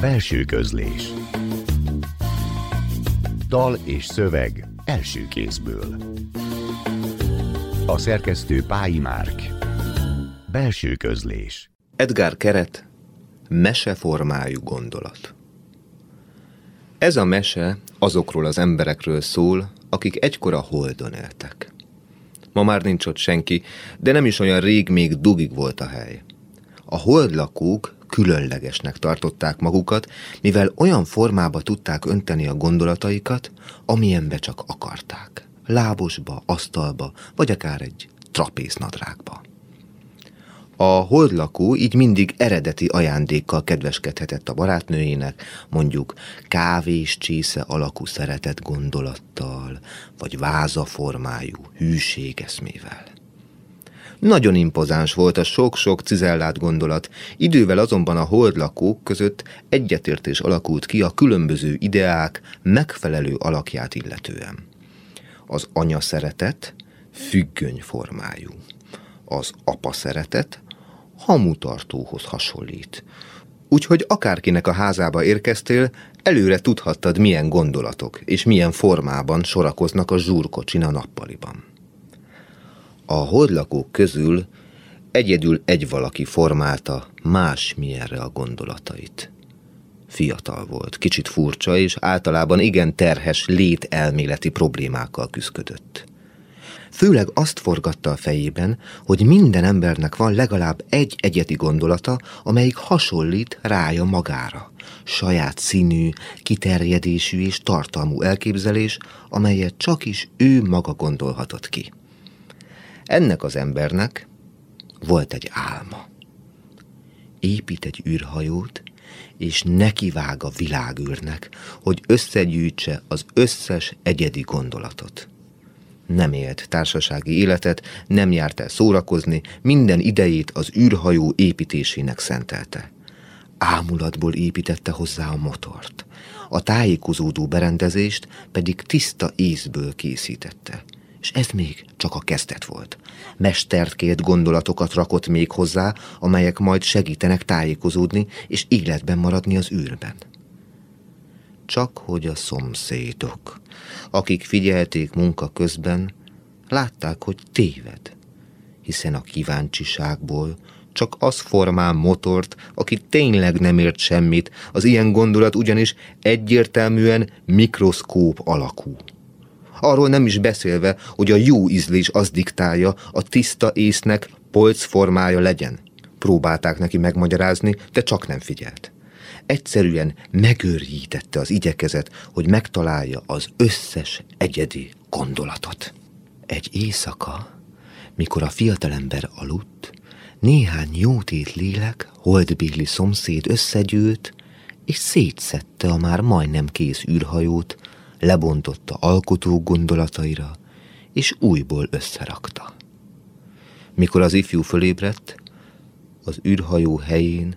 Belső közlés. Dal és szöveg első kézből. A szerkesztő Pályi Márk. Belső közlés. Edgar Keret Meseformájú gondolat. Ez a mese azokról az emberekről szól, akik egykor a holdon éltek. Ma már nincs ott senki, de nem is olyan rég még dugig volt a hely. A holdlakók különlegesnek tartották magukat, mivel olyan formába tudták önteni a gondolataikat, amilyenbe csak akarták. Lábosba, asztalba, vagy akár egy trapéznadrágba. A holdlakó így mindig eredeti ajándékkal kedveskedhetett a barátnőjének, mondjuk kávés csésze alakú szeretett gondolattal, vagy vázaformájú hűségeszmével. Nagyon impozáns volt a sok-sok cizellált gondolat, idővel azonban a holdlakók között egyetértés alakult ki a különböző ideák megfelelő alakját illetően. Az anya szeretet függöny formájú, az apa szeretet hamutartóhoz hasonlít. Úgyhogy akárkinek a házába érkeztél, előre tudhattad, milyen gondolatok és milyen formában sorakoznak a zsúrkocsin a nappaliban. A holdlakók közül egyedül egy valaki formálta más milyenre a gondolatait. Fiatal volt, kicsit furcsa, és általában igen terhes lételméleti problémákkal küzdött. Főleg azt forgatta a fejében, hogy minden embernek van legalább egy egyeti gondolata, amelyik hasonlít rája magára. Saját színű, kiterjedésű és tartalmú elképzelés, amelyet csak is ő maga gondolhatott ki. Ennek az embernek volt egy álma. Épít egy űrhajót, és nekivág a világűrnek, hogy összegyűjtse az összes egyedi gondolatot. Nem élt társasági életet, nem járt el szórakozni, minden idejét az űrhajó építésének szentelte. Ámulatból építette hozzá a motort, a tájékozódó berendezést pedig tiszta észből készítette – és ez még csak a kezdet volt. Mestert kért gondolatokat rakott még hozzá, amelyek majd segítenek tájékozódni és életben maradni az űrben. Csak hogy a szomszédok, akik figyelték munka közben, látták, hogy téved, hiszen a kíváncsiságból csak az formál motort, aki tényleg nem ért semmit, az ilyen gondolat ugyanis egyértelműen mikroszkóp alakú. Arról nem is beszélve, hogy a jó ízlés az diktálja, a tiszta észnek polc formája legyen. Próbálták neki megmagyarázni, de csak nem figyelt. Egyszerűen megőrjítette az igyekezet, hogy megtalálja az összes egyedi gondolatot. Egy éjszaka, mikor a fiatalember aludt, néhány jótét lélek, holdbéli szomszéd összegyűlt, és szétszette a már majdnem kész űrhajót, lebontotta alkotó gondolataira, és újból összerakta. Mikor az ifjú fölébredt, az űrhajó helyén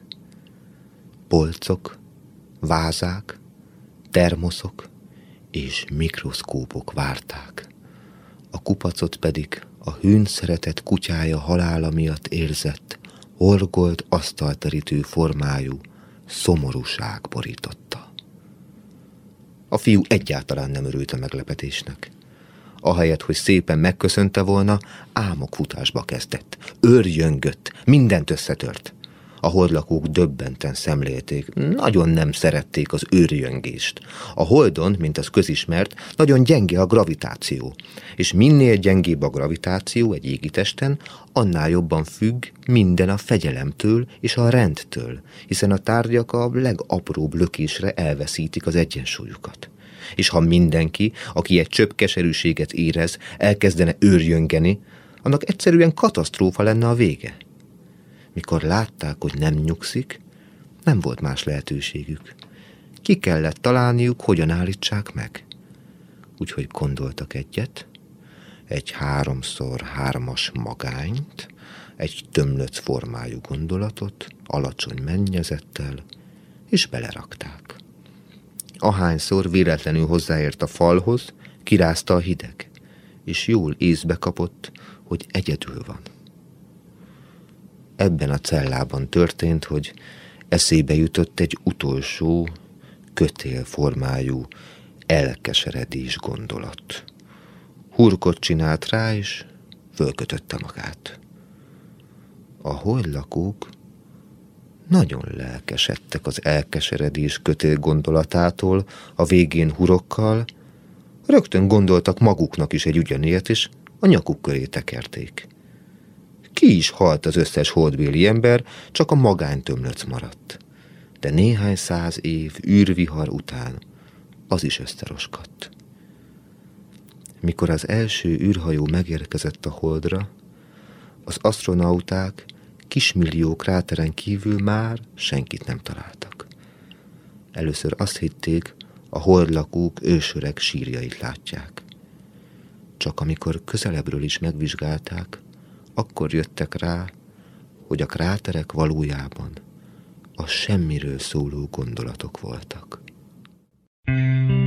polcok, vázák, termoszok és mikroszkópok várták. A kupacot pedig a hűn szeretett kutyája halála miatt érzett, horgolt asztalterítő formájú szomorúság borította. A fiú egyáltalán nem örült a meglepetésnek. Ahelyett, hogy szépen megköszönte volna, álmokfutásba kezdett. Őrjöngött, mindent összetört. A holdlakók döbbenten szemlélték, nagyon nem szerették az őrjöngést. A holdon, mint az közismert, nagyon gyenge a gravitáció, és minél gyengébb a gravitáció egy égitesten, annál jobban függ minden a fegyelemtől és a rendtől, hiszen a tárgyak a legapróbb lökésre elveszítik az egyensúlyukat. És ha mindenki, aki egy csöpp keserűséget érez, elkezdene őrjöngeni, annak egyszerűen katasztrófa lenne a vége. Mikor látták, hogy nem nyugszik, nem volt más lehetőségük. Ki kellett találniuk, hogyan állítsák meg. Úgyhogy gondoltak egyet, egy háromszor hármas magányt, egy tömlöc formájú gondolatot, alacsony mennyezettel, és belerakták. Ahányszor véletlenül hozzáért a falhoz, kirázta a hideg, és jól észbe kapott, hogy egyedül van ebben a cellában történt, hogy eszébe jutott egy utolsó, kötélformájú, elkeseredés gondolat. Hurkot csinált rá, és fölkötötte magát. A lakók nagyon lelkesedtek az elkeseredés kötél gondolatától, a végén hurokkal, rögtön gondoltak maguknak is egy ugyanilyet, és a nyakuk köré tekerték. Ki is halt az összes holdbéli ember, csak a magánytömlöc maradt. De néhány száz év űrvihar után az is összeroskadt. Mikor az első űrhajó megérkezett a holdra, az astronauták kismillió kráteren kívül már senkit nem találtak. Először azt hitték, a holdlakók ősöreg sírjait látják. Csak amikor közelebbről is megvizsgálták, akkor jöttek rá, hogy a kráterek valójában a semmiről szóló gondolatok voltak. thank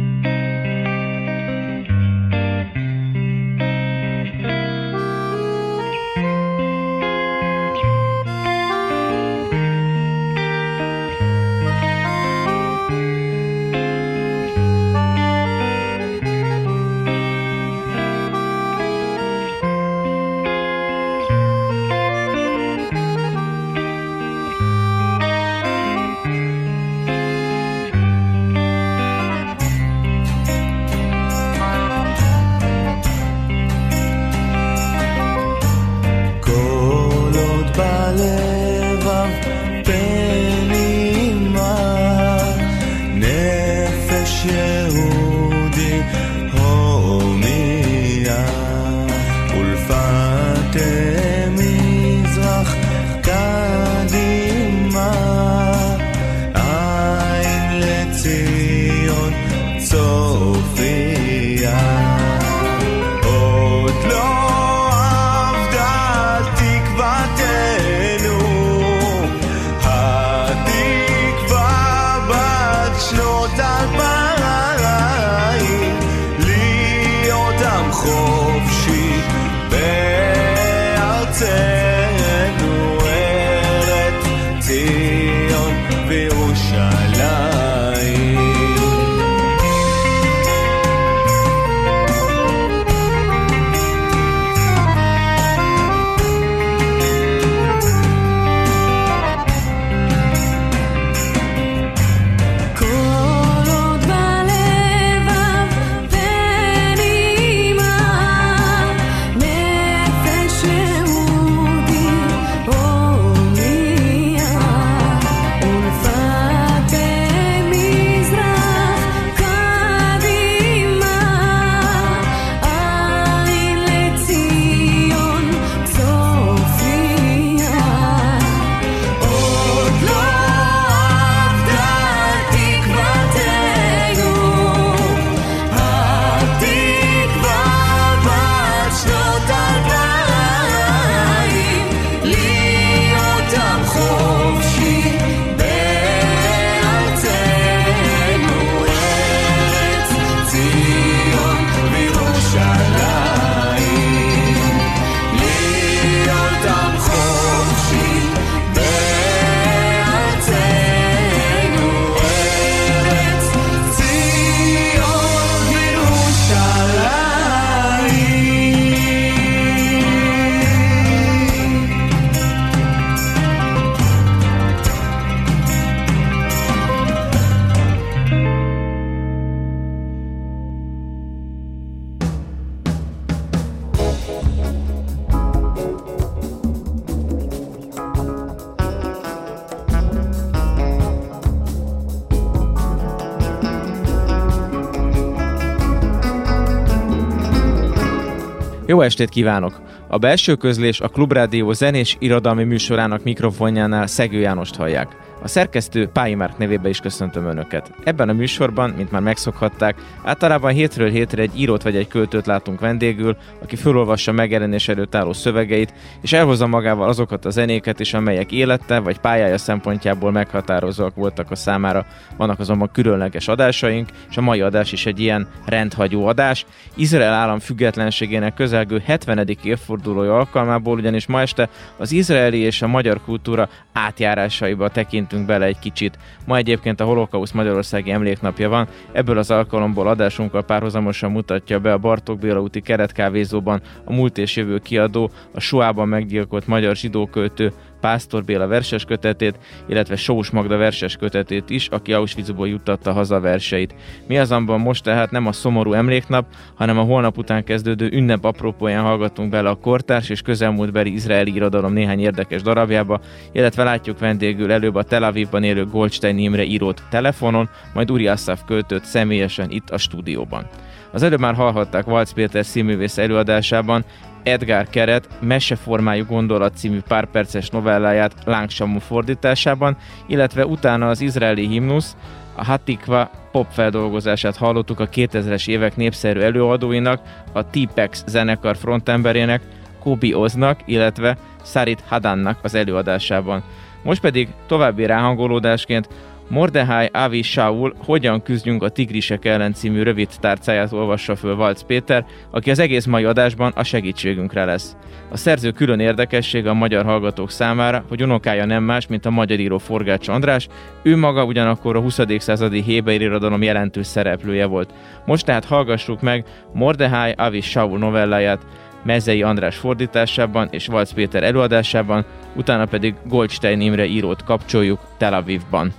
estét kívánok! A belső közlés a Klubrádió zenés irodalmi műsorának mikrofonjánál Szegő Jánost hallják. A szerkesztő Pályi Márk nevében is köszöntöm Önöket. Ebben a műsorban, mint már megszokhatták, általában hétről hétre egy írót vagy egy költőt látunk vendégül, aki felolvassa megjelenés előtt álló szövegeit, és elhozza magával azokat a zenéket is, amelyek élete vagy pályája szempontjából meghatározóak voltak a számára. Vannak azonban különleges adásaink, és a mai adás is egy ilyen rendhagyó adás. Izrael állam függetlenségének közelgő 70. évfordulója alkalmából, ugyanis ma este az izraeli és a magyar kultúra átjárásaiba tekint tekintünk bele egy kicsit. Ma egyébként a Holokausz Magyarországi Emléknapja van, ebből az alkalomból adásunkkal párhuzamosan mutatja be a Bartók Béla úti keretkávézóban a múlt és jövő kiadó, a Soában meggyilkolt magyar zsidóköltő Pásztor Béla verses kötetét, illetve Sós Magda verses kötetét is, aki Auschwitzból juttatta haza verseit. Mi azonban most tehát nem a szomorú emléknap, hanem a holnap után kezdődő ünnep apropóján hallgatunk bele a kortárs és közelmúltbeli izraeli irodalom néhány érdekes darabjába, illetve látjuk vendégül előbb a Tel Avivban élő Goldstein Imre írót telefonon, majd Uri Assaf költőt személyesen itt a stúdióban. Az előbb már hallhatták Valc Péter színművész előadásában Edgar Keret Meseformájú gondolat című párperces novelláját Lángsamú fordításában, illetve utána az izraeli himnusz, a Hatikva pop feldolgozását hallottuk a 2000-es évek népszerű előadóinak, a T-Pex zenekar frontemberének, Kobi Oznak, illetve Sarit Hadannak az előadásában. Most pedig további ráhangolódásként Mordehai Avi Shaul Hogyan küzdjünk a tigrisek ellen című rövid tárcáját olvassa föl Valc Péter, aki az egész mai adásban a segítségünkre lesz. A szerző külön érdekessége a magyar hallgatók számára, hogy unokája nem más, mint a magyar író Forgács András, ő maga ugyanakkor a 20. századi héber irodalom jelentős szereplője volt. Most tehát hallgassuk meg Mordehai Avi Shaul novelláját, Mezei András fordításában és Valc Péter előadásában, utána pedig Goldstein Imre írót kapcsoljuk Tel Avivban.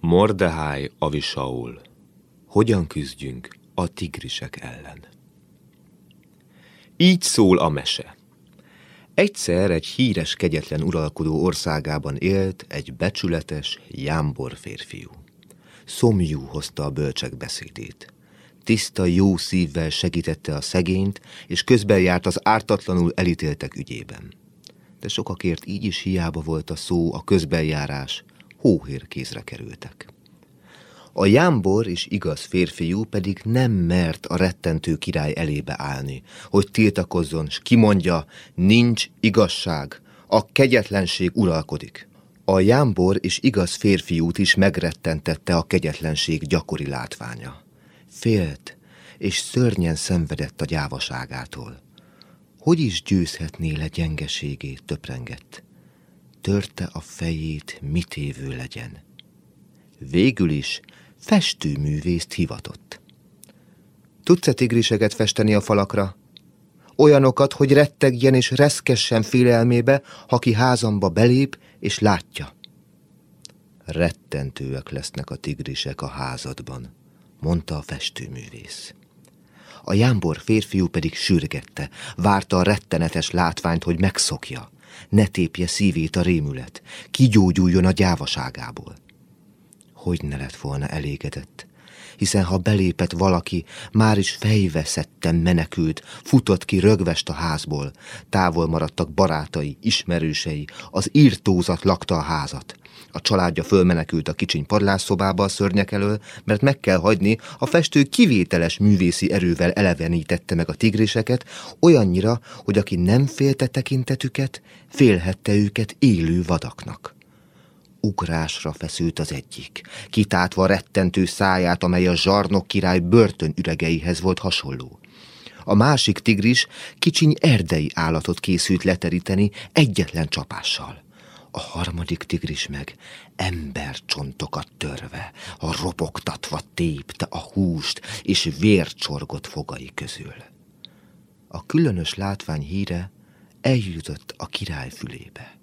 Mordehai Avisaul. Hogyan küzdjünk a tigrisek ellen? Így szól a mese. Egyszer egy híres, kegyetlen uralkodó országában élt egy becsületes, jámbor férfiú. Szomjú hozta a bölcsek beszédét. Tiszta, jó szívvel segítette a szegényt, és közben járt az ártatlanul elítéltek ügyében. De sokakért így is hiába volt a szó, a közbenjárás, hóhér kézre kerültek. A jámbor és igaz férfiú pedig nem mert a rettentő király elébe állni, hogy tiltakozzon, s kimondja, nincs igazság, a kegyetlenség uralkodik. A jámbor és igaz férfiút is megrettentette a kegyetlenség gyakori látványa. Félt, és szörnyen szenvedett a gyávaságától. Hogy is győzhetné le gyengeségét, töprengett törte a fejét, mit évő legyen. Végül is festőművészt hivatott. Tudsz-e tigriseket festeni a falakra? Olyanokat, hogy rettegjen és reszkessen félelmébe, ha ki házamba belép és látja. Rettentőek lesznek a tigrisek a házadban, mondta a festőművész. A jámbor férfiú pedig sürgette, várta a rettenetes látványt, hogy megszokja ne tépje szívét a rémület, kigyógyuljon a gyávaságából. Hogy ne lett volna elégedett, hiszen ha belépett valaki, már is fejveszetten menekült, futott ki rögvest a házból, távol maradtak barátai, ismerősei, az írtózat lakta a házat. A családja fölmenekült a kicsiny padlásszobába a szörnyek elől, mert meg kell hagyni, a festő kivételes művészi erővel elevenítette meg a tigriseket, olyannyira, hogy aki nem félte tekintetüket, félhette őket élő vadaknak. Ugrásra feszült az egyik, kitátva rettentő száját, amely a zsarnok király börtönüregeihez volt hasonló. A másik tigris kicsiny erdei állatot készült leteríteni egyetlen csapással a harmadik tigris meg embercsontokat törve, a robogtatva tépte a húst és vércsorgott fogai közül. A különös látvány híre eljutott a király fülébe.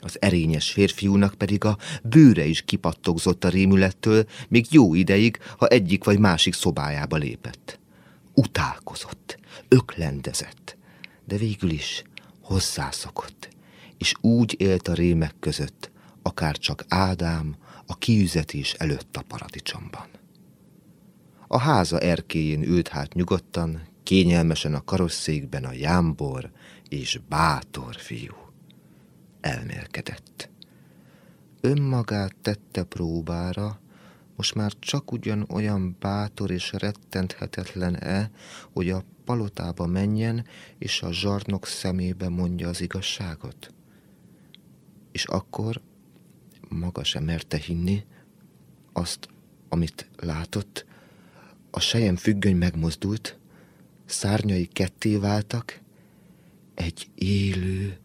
Az erényes férfiúnak pedig a bőre is kipattogzott a rémülettől, még jó ideig, ha egyik vagy másik szobájába lépett. Utálkozott, öklendezett, de végül is hozzászokott, és úgy élt a rémek között, akár csak Ádám a kiüzetés előtt a paradicsomban. A háza erkéjén ült hát nyugodtan, kényelmesen a karosszékben a jámbor és bátor fiú. Elmélkedett. Önmagát tette próbára, most már csak ugyan olyan bátor és rettenthetetlen-e, hogy a palotába menjen, és a zsarnok szemébe mondja az igazságot? És akkor maga sem merte hinni azt, amit látott. A sejem függöny megmozdult, szárnyai ketté váltak, egy élő,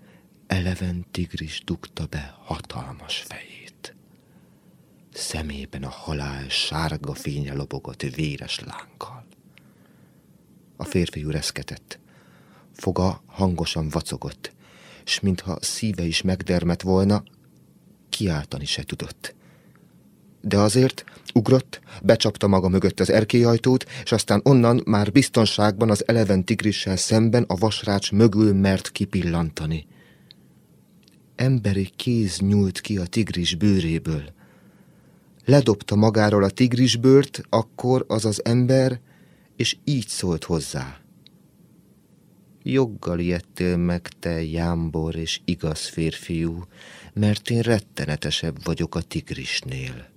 eleven tigris dugta be hatalmas fejét. szemében a halál sárga fénye lobogott véres lánggal. A férfi reszketett. Foga hangosan vacogott, s mintha szíve is megdermet volna, kiáltani se tudott. De azért ugrott, becsapta maga mögött az erkélyajtót, és aztán onnan már biztonságban az eleven tigrissel szemben a vasrács mögül mert kipillantani. Emberi kéz nyúlt ki a tigris bőréből. Ledobta magáról a tigrisbőrt, akkor az az ember, és így szólt hozzá. Joggal ijedtél meg, te jámbor és igaz férfiú, mert én rettenetesebb vagyok a tigrisnél.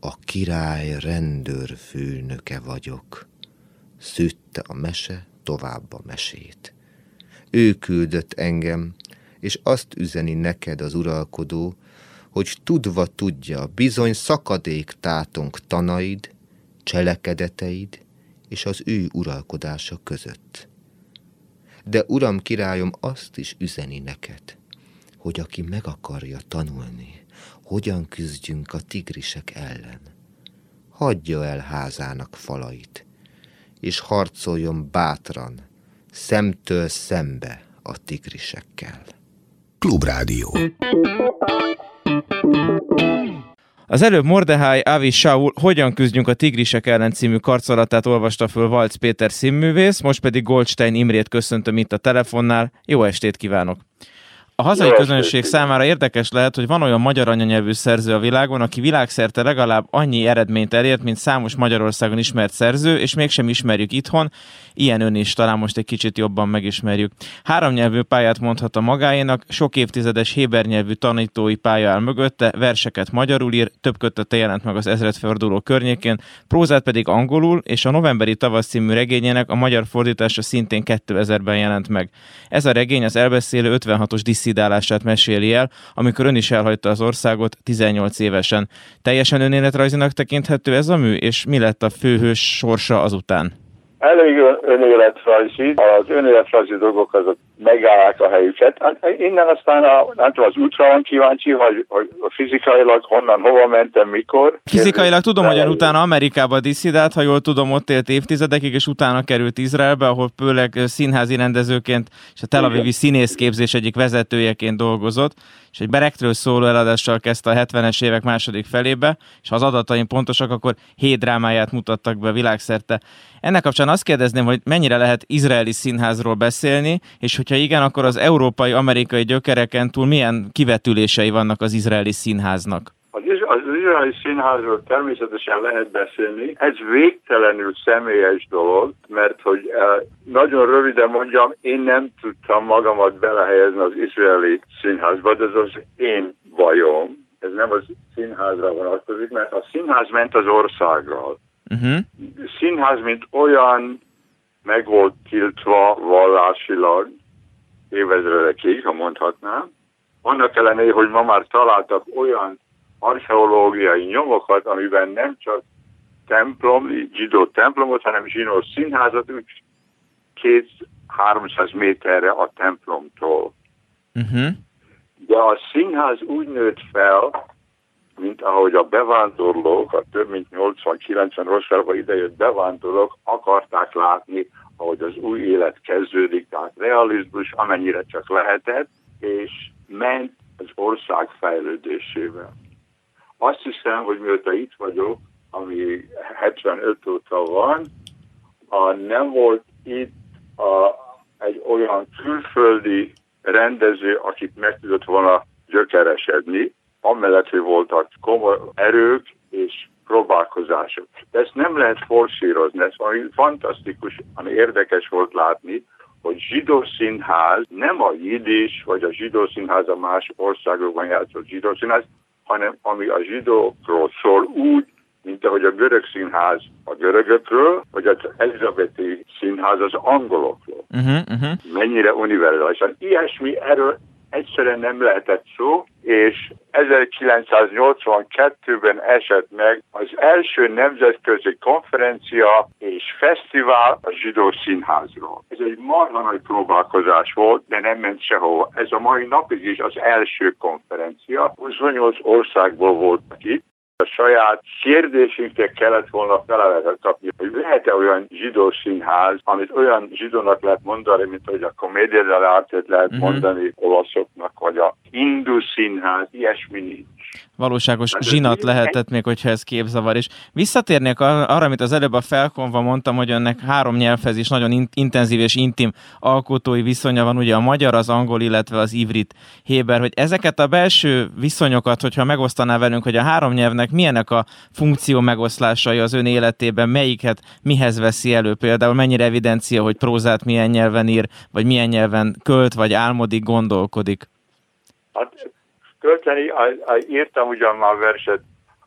A király rendőrfőnöke vagyok. Szütte a mese tovább a mesét. Ő küldött engem, és azt üzeni neked az uralkodó, hogy tudva tudja, bizony szakadék tátunk tanaid, cselekedeteid és az ő uralkodása között. De uram királyom azt is üzeni neked, hogy aki meg akarja tanulni, hogyan küzdjünk a tigrisek ellen, hagyja el házának falait, és harcoljon bátran, szemtől szembe a tigrisekkel. Klubrádió. Az előbb Mordehai Avi Shaul Hogyan küzdjünk a tigrisek ellen című karcolatát olvasta föl Valc Péter színművész, most pedig Goldstein Imrét köszöntöm itt a telefonnál. Jó estét kívánok! A hazai Jó közönség számára érdekes lehet, hogy van olyan magyar anyanyelvű szerző a világon, aki világszerte legalább annyi eredményt elért, mint számos Magyarországon ismert szerző, és mégsem ismerjük itthon. Ilyen ön is talán most egy kicsit jobban megismerjük. Három nyelvű pályát mondhat a magáénak, sok évtizedes héber nyelvű tanítói pálya el mögötte, verseket magyarul ír, több kötete jelent meg az ezredforduló környékén, prózát pedig angolul, és a novemberi tavasz című regényének a magyar fordítása szintén 2000-ben jelent meg. Ez a regény az elbeszélő 56-os disszidálását meséli el, amikor ön is elhagyta az országot 18 évesen. Teljesen önéletrajzinak tekinthető ez a mű, és mi lett a főhős sorsa azután? Elég önéletrajzi, az önéletrajzi dolgok azok megállják a helyüket. Hát innen aztán a, nem tudom, az útra van kíváncsi, hogy, hogy fizikailag honnan, hova mentem, mikor. Fizikailag tudom, hogy utána Amerikába diszidált, ha jól tudom, ott élt évtizedekig, és utána került Izraelbe, ahol főleg színházi rendezőként és a Tel Avivi színészképzés egyik vezetőjeként dolgozott, és egy berektről szóló eladással kezdte a 70-es évek második felébe, és ha az adataim pontosak, akkor hét drámáját mutattak be világszerte. Ennek kapcsán azt kérdezném, hogy mennyire lehet izraeli színházról beszélni, és hogyha igen, akkor az európai-amerikai gyökereken túl milyen kivetülései vannak az izraeli színháznak? Az, izraeli színházról természetesen lehet beszélni. Ez végtelenül személyes dolog, mert hogy eh, nagyon röviden mondjam, én nem tudtam magamat belehelyezni az izraeli színházba, de ez az én bajom. Ez nem az színházra vonatkozik, mert a színház ment az országgal. Uh-huh. Színház, mint olyan meg volt tiltva vallásilag évezredekig, ha mondhatnám. Annak ellenére, hogy ma már találtak olyan archeológiai nyomokat, amiben nem csak templom, zsidó templomot, hanem zsidó színházat, úgy két 300 méterre a templomtól. Uh-huh. De a színház úgy nőtt fel, mint ahogy a bevándorlók, a több mint 80-90 Országba idejött bevándorlók akarták látni, ahogy az új élet kezdődik, tehát realizmus, amennyire csak lehetett, és ment az ország fejlődésével. Azt hiszem, hogy mióta itt vagyok, ami 75 óta van, a, nem volt itt a, egy olyan külföldi rendező, akit meg tudott volna gyökeresedni, amellett, hogy voltak komoly erők és próbálkozások. De ezt nem lehet forszírozni, ez valami fantasztikus, ami érdekes volt látni, hogy zsidó színház nem a jidis, vagy a zsidó színház a más országokban játszott zsidó színház, hanem ami a zsidókról szól úgy, mint ahogy a görög színház a görögökről, vagy az elizabeti színház az angolokról. Uh-huh, uh-huh. Mennyire univerzálisan. Ilyesmi erről egyszerűen nem lehetett szó, és 1982-ben esett meg az első nemzetközi konferencia és fesztivál a zsidó színházról. Ez egy marha nagy próbálkozás volt, de nem ment sehova. Ez a mai napig is az első konferencia. 28 országból voltak itt, a saját kérdésünkre kellett volna feleletet kapni, hogy lehet-e olyan zsidó színház, amit olyan zsidónak lehet mondani, mint hogy a komédia lehet uh-huh. mondani olaszoknak, vagy a hindu színház, ilyesmi nincs valóságos hát zsinat lehetett még, hogyha ez képzavar. És visszatérnék arra, amit az előbb a felkonva mondtam, hogy önnek három nyelvhez is nagyon in- intenzív és intim alkotói viszonya van, ugye a magyar, az angol, illetve az ivrit Héber, hogy ezeket a belső viszonyokat, hogyha megosztaná velünk, hogy a három nyelvnek milyenek a funkció megoszlásai az ön életében, melyiket mihez veszi elő például, mennyire evidencia, hogy prózát milyen nyelven ír, vagy milyen nyelven költ, vagy álmodik, gondolkodik? Hát költeni, írtam ugyan már verset,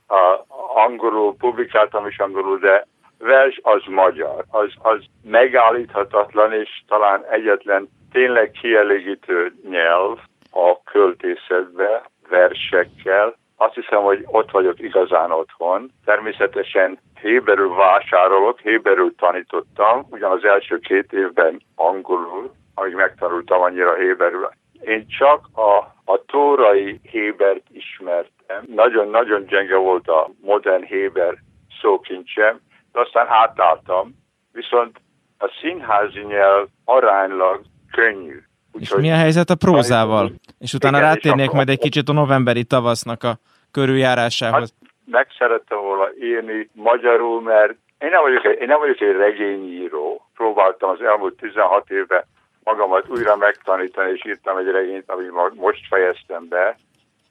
a, angolul, publikáltam is angolul, de vers az magyar, az, az megállíthatatlan, és talán egyetlen tényleg kielégítő nyelv a költészetbe, versekkel. Azt hiszem, hogy ott vagyok igazán otthon. Természetesen héberül vásárolok, héberül tanítottam, ugyan az első két évben angolul, amíg megtanultam annyira héberül. Én csak a a tórai Hébert ismertem. Nagyon-nagyon gyenge volt a modern Héber szókincsem, de aztán átálltam. Viszont a színházi nyelv aránylag könnyű. És mi a helyzet a prózával? És utána igen, rátérnék majd egy kicsit a novemberi tavasznak a körüljárásához. Hát, meg szerettem volna írni magyarul, mert én nem vagyok egy, én nem vagyok egy regényíró. Próbáltam az elmúlt 16 évben magamat újra megtanítani, és írtam egy regényt, amit most fejeztem be,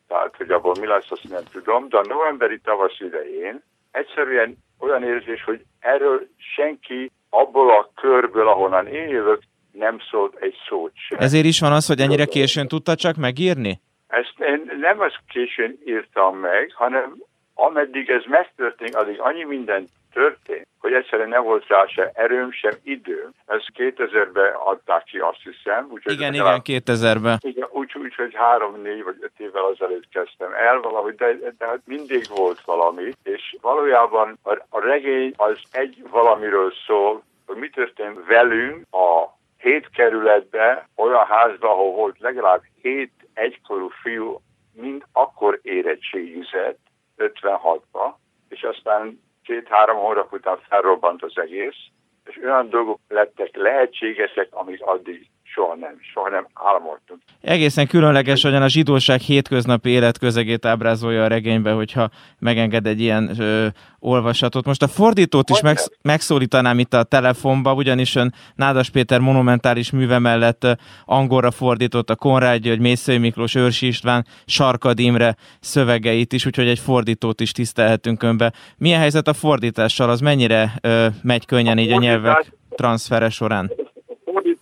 tehát hogy abból mi lesz, azt nem tudom, de a novemberi tavasz idején egyszerűen olyan érzés, hogy erről senki abból a körből, ahonnan én jövök, nem szólt egy szót sem. Ezért is van az, hogy ennyire későn tudta csak megírni? Ezt én nem az későn írtam meg, hanem ameddig ez megtörtént, addig annyi mindent történt, hogy egyszerűen nem volt rá se erőm, sem időm. Ezt 2000-ben adták ki, azt hiszem. Úgy, igen, igen, 2000-ben. Igen, úgy, úgy, hogy három, négy vagy öt évvel azelőtt kezdtem el valahogy, de, de hát mindig volt valami, és valójában a, a regény az egy valamiről szól, hogy mi történt velünk a hét kerületbe, olyan házba, ahol volt legalább hét egykorú fiú, mind akkor érettségizett, 56-ba, és aztán két-három hónap után felrobbant az egész, és olyan dolgok lettek lehetségesek, amit addig soha nem, soha nem álmodtunk. Egészen különleges, hogyan a zsidóság hétköznapi életközegét ábrázolja a regénybe, hogyha megenged egy ilyen ö, olvasatot. Most a fordítót is megsz- megszólítanám itt a telefonba, ugyanis ön Nádas Péter monumentális műve mellett angolra fordított a Konrád György, Mészői Miklós, Őrsi István, Sarkad Imre szövegeit is, úgyhogy egy fordítót is tisztelhetünk önbe. Milyen helyzet a fordítással? Az mennyire ö, megy könnyen a így a nyelvek transfere során?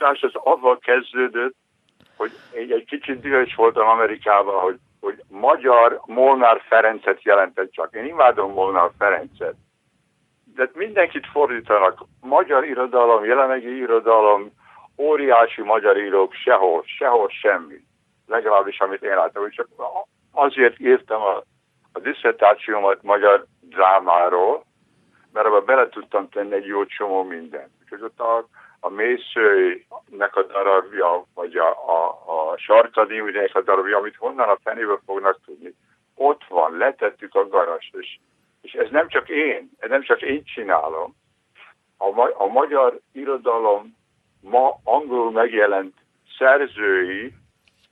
Fordítás az avval kezdődött, hogy egy, egy kicsit dühös voltam Amerikában, hogy, hogy magyar Molnár Ferencet jelentett csak. Én imádom Molnár Ferencet. De mindenkit fordítanak. Magyar irodalom, jelenlegi irodalom, óriási magyar írók, sehol, sehol semmi. Legalábbis, amit én láttam, csak azért írtam a, a diszertációmat magyar drámáról, mert abban bele tudtam tenni egy jó csomó mindent. Úgyhogy ott a a mészőnek a darabja, vagy a, a, a sarkadíműnek a darabja, amit honnan a fenéből fognak tudni. Ott van, letettük a garast, és, és ez nem csak én, ez nem csak én csinálom. A, ma, a magyar irodalom ma angolul megjelent szerzői,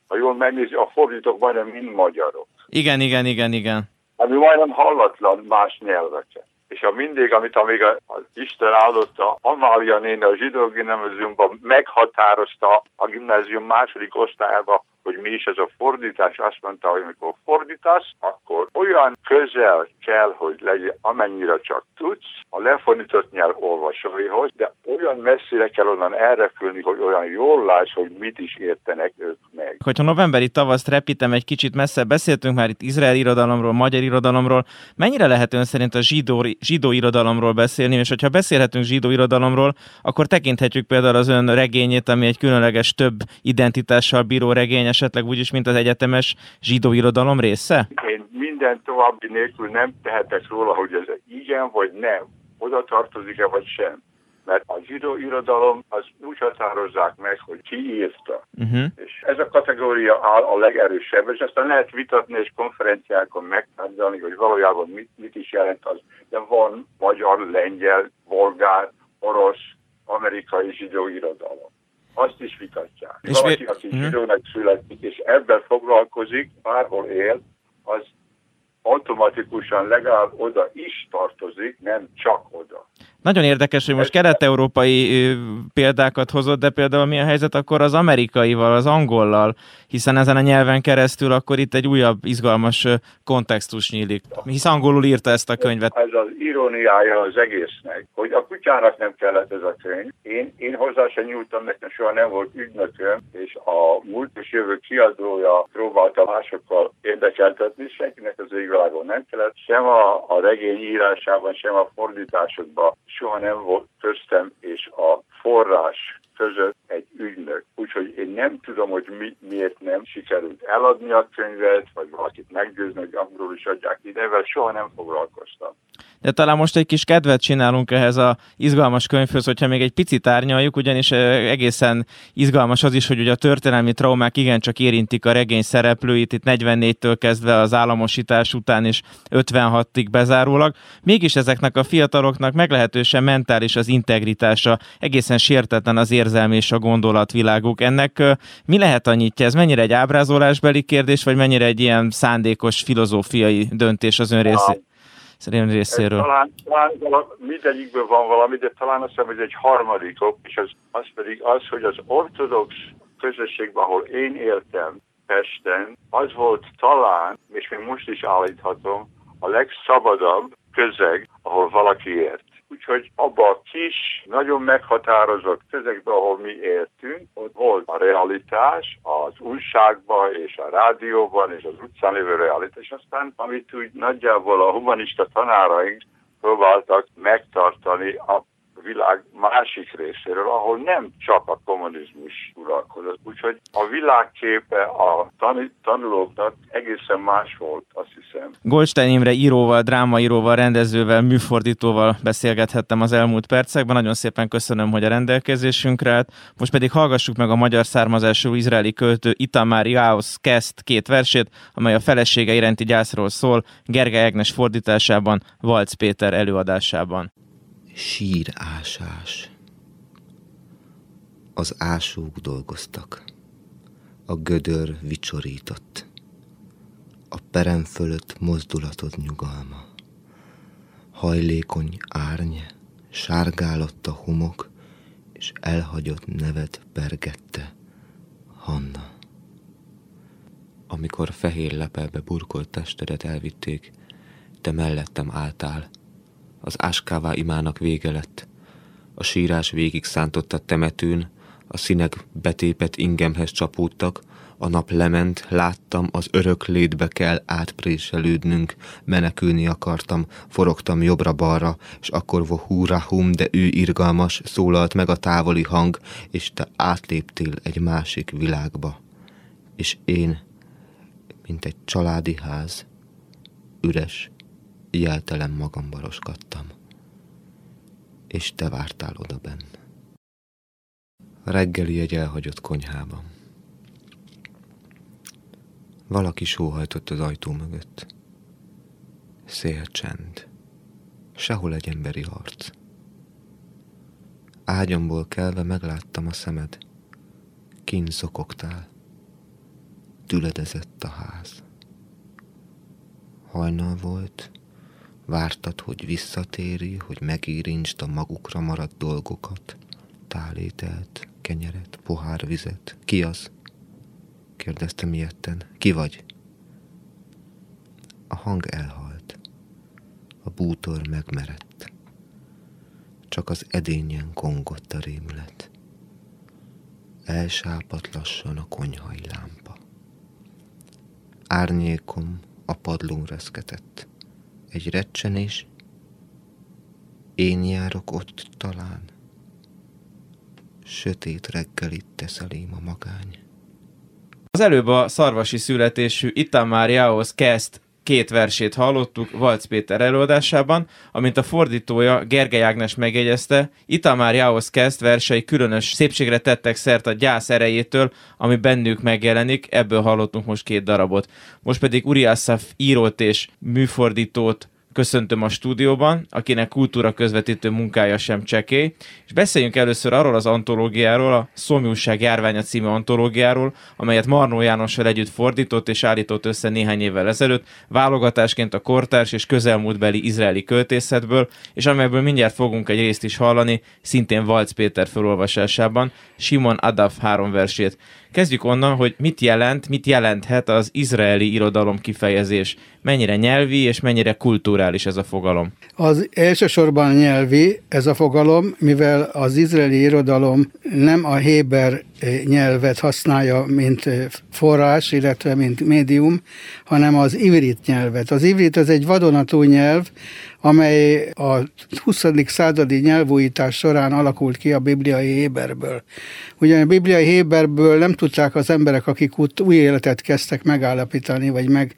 ha jól megnézi, a fordítók majdnem mind magyarok. Igen, igen, igen, igen. Ami majdnem hallatlan más nyelveken és a mindig, amit amíg az Isten áldotta, Amália néni a zsidó gimnáziumban meghatározta a gimnázium második osztályába, hogy mi is ez a fordítás, azt mondta, hogy amikor fordítasz, akkor olyan közel kell, hogy legyen, amennyire csak tudsz, a lefordított nyelv olvasóihoz, de olyan messzire kell onnan elrepülni, hogy olyan jól láss, hogy mit is értenek ők meg. Hogyha novemberi tavaszt repítem egy kicsit messze, beszéltünk már itt Izrael irodalomról, magyar irodalomról, mennyire lehet ön szerint a zsidó, zsidó irodalomról beszélni, és hogyha beszélhetünk zsidó irodalomról, akkor tekinthetjük például az ön regényét, ami egy különleges több identitással bíró regény, esetleg úgyis, mint az egyetemes zsidó irodalom része? Én minden további nélkül nem tehetek róla, hogy ez igen vagy nem, oda tartozik-e vagy sem. mert a zsidó irodalom az úgy határozzák meg, hogy ki írta. Uh-huh. És ez a kategória áll a legerősebb, és aztán lehet vitatni és konferenciákon megtárgyalni, hogy valójában mit, mit is jelent az. De van magyar, lengyel, bolgár, orosz, amerikai zsidó irodalom. Azt is vitatják. És Valaki, aki zsidónak születik, és ebben foglalkozik, bárhol él, az automatikusan legalább oda is tartozik, nem csak oda. Nagyon érdekes, hogy most kelet-európai példákat hozott, de például mi a helyzet akkor az amerikaival, az angollal, hiszen ezen a nyelven keresztül akkor itt egy újabb izgalmas kontextus nyílik. Hisz angolul írta ezt a könyvet. Ez az iróniája az egésznek, hogy a kutyának nem kellett ez a könyv. Én, én hozzá sem nyúltam, nekem soha nem volt ügynököm, és a múlt és jövő kiadója próbálta másokkal érdekeltetni, senkinek az égvilágon nem kellett, sem a, a regény írásában, sem a fordításokban soha nem volt köztem és a forrás között egy ügynök. Úgyhogy én nem tudom, hogy mi, miért nem sikerült eladni a könyvet, vagy valakit meggyőzni, hogy angolul is adják ide, soha nem foglalkoztam de talán most egy kis kedvet csinálunk ehhez a izgalmas könyvhöz, hogyha még egy picit árnyaljuk, ugyanis egészen izgalmas az is, hogy ugye a történelmi traumák igencsak érintik a regény szereplőit, itt 44-től kezdve az államosítás után is 56-ig bezárólag. Mégis ezeknek a fiataloknak meglehetősen mentális az integritása, egészen sértetlen az érzelmi és a gondolatviláguk. Ennek mi lehet a nyitja? Ez mennyire egy ábrázolásbeli kérdés, vagy mennyire egy ilyen szándékos filozófiai döntés az ön részéről? Szerintem részéről. Talán, talán mindegyikből van valami, de talán azt hiszem, hogy egy harmadik ok, és az, az pedig az, hogy az ortodox közösségben, ahol én éltem Pesten, az volt talán, és még most is állíthatom, a legszabadabb közeg, ahol valaki ért. Úgyhogy abba a kis, nagyon meghatározott közegben, ahol mi éltünk, ott volt a realitás, az újságban és a rádióban és az utcán lévő realitás. Aztán, amit úgy nagyjából a humanista tanáraink próbáltak megtartani a világ másik részéről, ahol nem csak a kommunizmus uralkodott. Úgyhogy a világképe a tanulóknak egészen más volt, azt hiszem. Goldstein Imre íróval, drámaíróval, rendezővel, műfordítóval beszélgethettem az elmúlt percekben. Nagyon szépen köszönöm, hogy a rendelkezésünkre állt. Most pedig hallgassuk meg a magyar származású izraeli költő Itamar Jaos Kest két versét, amely a felesége iránti gyászról szól, Gergely Egnes fordításában, Valc Péter előadásában sírásás. Az ásók dolgoztak. A gödör vicsorított. A perem fölött mozdulatod nyugalma. Hajlékony árny, sárgálott a homok, és elhagyott nevet pergette. Hanna. Amikor fehér lepelbe burkolt testedet elvitték, te mellettem álltál, az áskává imának vége lett. A sírás végig szántott a temetőn, a színek betépet ingemhez csapódtak, a nap lement, láttam, az örök létbe kell átpréselődnünk, menekülni akartam, forogtam jobbra-balra, és akkor húrahum, de ő irgalmas, szólalt meg a távoli hang, és te átléptél egy másik világba. És én, mint egy családi ház, üres, jeltelen magamba roskadtam, és te vártál oda benn. Reggeli egy elhagyott konyhában. Valaki sóhajtott az ajtó mögött. Szél csend. Sehol egy emberi harc. Ágyamból kelve megláttam a szemed. Kint zokogtál. Tüledezett a ház. Hajnal volt, Vártad, hogy visszatéri, hogy megérintsd a magukra maradt dolgokat, tálételt, kenyeret, pohár vizet. Ki az? Kérdeztem ilyetten. Ki vagy? A hang elhalt. A bútor megmerett. Csak az edényen kongott a rémület. Elsápadt lassan a konyhai lámpa. Árnyékom a padlón reszketett egy recsenés, én járok ott talán, sötét reggelit tesz elém a magány. Az előbb a szarvasi születésű Itamar Jaos Kest két versét hallottuk Valc Péter előadásában, amint a fordítója Gergely Ágnes megjegyezte, Itamár Jához kezd versei különös szépségre tettek szert a gyász erejétől, ami bennük megjelenik, ebből hallottunk most két darabot. Most pedig Uri Asaf írót és műfordítót köszöntöm a stúdióban, akinek kultúra közvetítő munkája sem csekély, és beszéljünk először arról az antológiáról, a Szomjúság járványa című antológiáról, amelyet Marnó Jánossal együtt fordított és állított össze néhány évvel ezelőtt, válogatásként a kortárs és közelmúltbeli izraeli költészetből, és amelyből mindjárt fogunk egy részt is hallani, szintén Valc Péter felolvasásában, Simon Adaf három versét. Kezdjük onnan, hogy mit jelent, mit jelenthet az izraeli irodalom kifejezés. Mennyire nyelvi és mennyire kulturális ez a fogalom? Az elsősorban nyelvi ez a fogalom, mivel az izraeli irodalom nem a héber nyelvet használja, mint forrás, illetve mint médium, hanem az ivrit nyelvet. Az ivrit az egy vadonatúj nyelv, amely a 20. századi nyelvújítás során alakult ki a bibliai héberből. Ugyan a bibliai héberből nem tudták az emberek, akik új életet kezdtek megállapítani, vagy meg,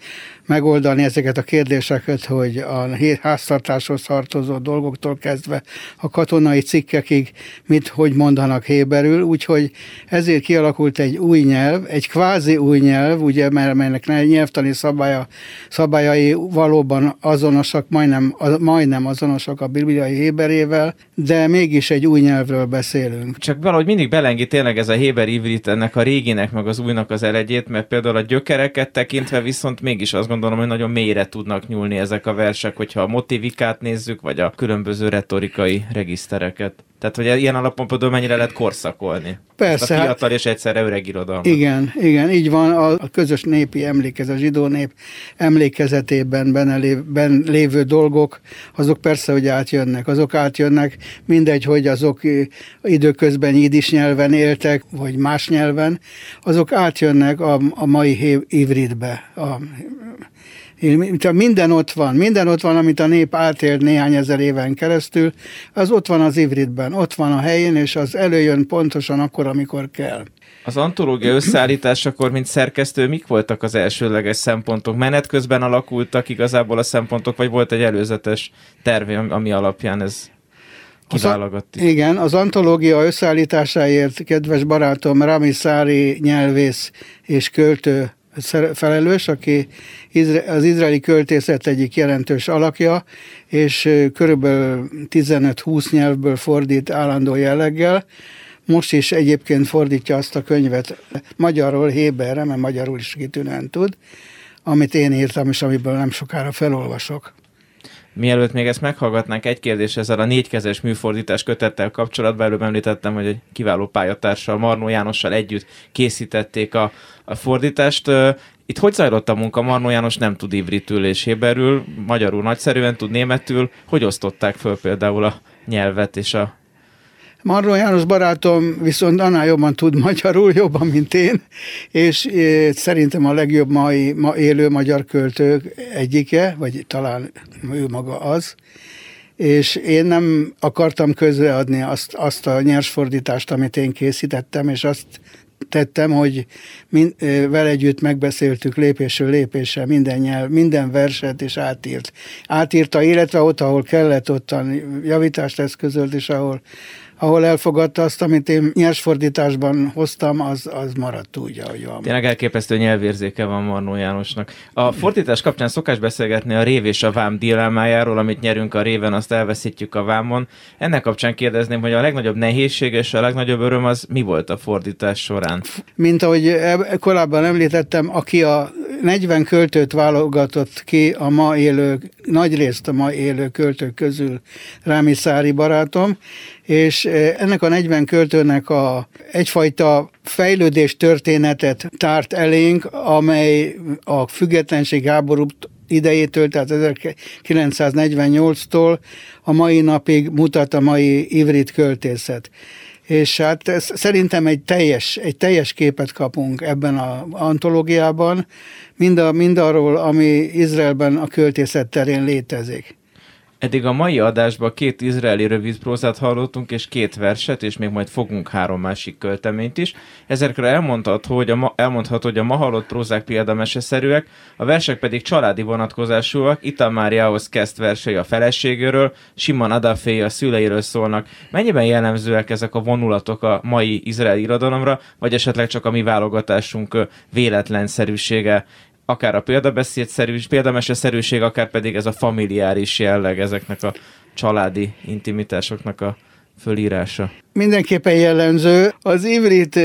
megoldani ezeket a kérdéseket, hogy a háztartáshoz tartozó dolgoktól kezdve a katonai cikkekig mit, hogy mondanak héberül, úgyhogy ezért kialakult egy új nyelv, egy kvázi új nyelv, ugye, mert melynek nyelvtani szabálya, szabályai valóban azonosak, majdnem, majdnem azonosak a bibliai héberével, de mégis egy új nyelvről beszélünk. Csak valahogy mindig belengi tényleg ez a héber ivrit ennek a réginek, meg az újnak az elegyét, mert például a gyökereket tekintve viszont mégis azt gondolom, hogy nagyon mélyre tudnak nyúlni ezek a versek, hogyha a motivikát nézzük, vagy a különböző retorikai regisztereket. Tehát, hogy ilyen alapon például mennyire lehet korszakolni. Persze. Ezt a fiatal hát, és egyszerre öreg irodalmat. Igen, igen, így van. A közös népi emlékezet, a zsidó nép emlékezetében benne lév, ben lévő dolgok, azok persze, hogy átjönnek. Azok átjönnek, mindegy, hogy azok időközben idis nyelven éltek, vagy más nyelven, azok átjönnek a, a mai ivritbe, a minden ott van, minden ott van, amit a nép átélt néhány ezer éven keresztül, az ott van az ivritben, ott van a helyén, és az előjön pontosan akkor, amikor kell. Az antológia összeállításakor, mint szerkesztő, mik voltak az elsőleges szempontok? Menet közben alakultak igazából a szempontok, vagy volt egy előzetes terve, ami alapján ez kiválogatott? Az, igen, az antológia összeállításáért kedves barátom Rami Szári nyelvész és költő felelős, aki az izraeli költészet egyik jelentős alakja, és körülbelül 15-20 nyelvből fordít állandó jelleggel. Most is egyébként fordítja azt a könyvet magyarról héberre, mert magyarul is kitűnően tud, amit én írtam, és amiből nem sokára felolvasok. Mielőtt még ezt meghallgatnánk, egy kérdés ezzel a négykezes műfordítás kötettel kapcsolatban. Előbb említettem, hogy egy kiváló pályatársal, Marnó Jánossal együtt készítették a, a fordítást. Itt hogy zajlott a munka? Marnó János nem tud ivritül és héberül, magyarul nagyszerűen tud németül. Hogy osztották föl például a nyelvet és a Marló János barátom viszont annál jobban tud magyarul, jobban, mint én, és szerintem a legjobb mai ma élő magyar költők egyike, vagy talán ő maga az, és én nem akartam közreadni azt, azt a nyersfordítást, amit én készítettem, és azt tettem, hogy mind, vele együtt megbeszéltük lépésről lépésre minden nyelv, minden verset, és átírt. Átírta, illetve ott, ahol kellett, ottan javítást eszközölt, és ahol ahol elfogadta azt, amit én nyersfordításban hoztam, az, az maradt úgy, ahogy van. Tényleg elképesztő nyelvérzéke van Marnó Jánosnak. A fordítás kapcsán szokás beszélgetni a rév és a vám dilemmájáról, amit nyerünk a réven, azt elveszítjük a vámon. Ennek kapcsán kérdezném, hogy a legnagyobb nehézség és a legnagyobb öröm az mi volt a fordítás során? Mint ahogy korábban említettem, aki a 40 költőt válogatott ki a ma élő, nagy részt a ma élő költők közül Rámi Szári barátom, és eh, ennek a 40 költőnek a egyfajta fejlődés történetet tárt elénk, amely a függetlenség háború idejétől, tehát 1948-tól a mai napig mutat a mai ivrit költészet és hát ez, szerintem egy teljes, egy teljes képet kapunk ebben az antológiában, mind, a, mind arról, ami Izraelben a költészet terén létezik. Eddig a mai adásban két izraeli rövidprózát hallottunk, és két verset, és még majd fogunk három másik költeményt is. Ezekre elmondható, hogy a ma, elmondható, hogy a ma hallott prózák példameseszerűek, a versek pedig családi vonatkozásúak. Itamariához kezd versei a feleségéről, Simon Adafé a szüleiről szólnak. Mennyiben jellemzőek ezek a vonulatok a mai izraeli irodalomra, vagy esetleg csak a mi válogatásunk véletlenszerűsége akár a példabeszédszerűs, példameseszerűség, akár pedig ez a familiáris jelleg ezeknek a családi intimitásoknak a fölírása. Mindenképpen jellemző. Az ivrit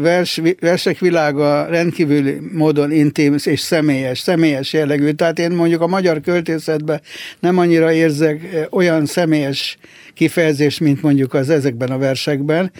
vers, versek világa rendkívül módon intim és személyes, személyes jellegű. Tehát én mondjuk a magyar költészetben nem annyira érzek olyan személyes kifejezést, mint mondjuk az ezekben a versekben.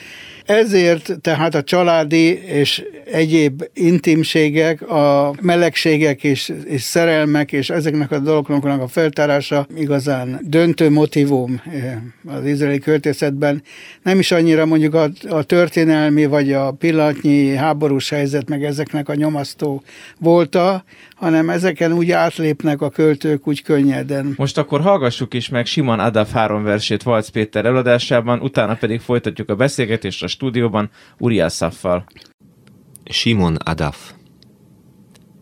Ezért tehát a családi és egyéb intimségek, a melegségek és, és szerelmek és ezeknek a dolgoknak a feltárása igazán döntő motivum eh, az izraeli költészetben. Nem is annyira mondjuk a, a történelmi vagy a pillanatnyi háborús helyzet meg ezeknek a nyomasztó volta, hanem ezeken úgy átlépnek a költők úgy könnyeden. Most akkor hallgassuk is meg Simon Adaf három versét Valc Péter eladásában, utána pedig folytatjuk a beszélgetést a stúdióban Uriás Szaffal. Simon Adaf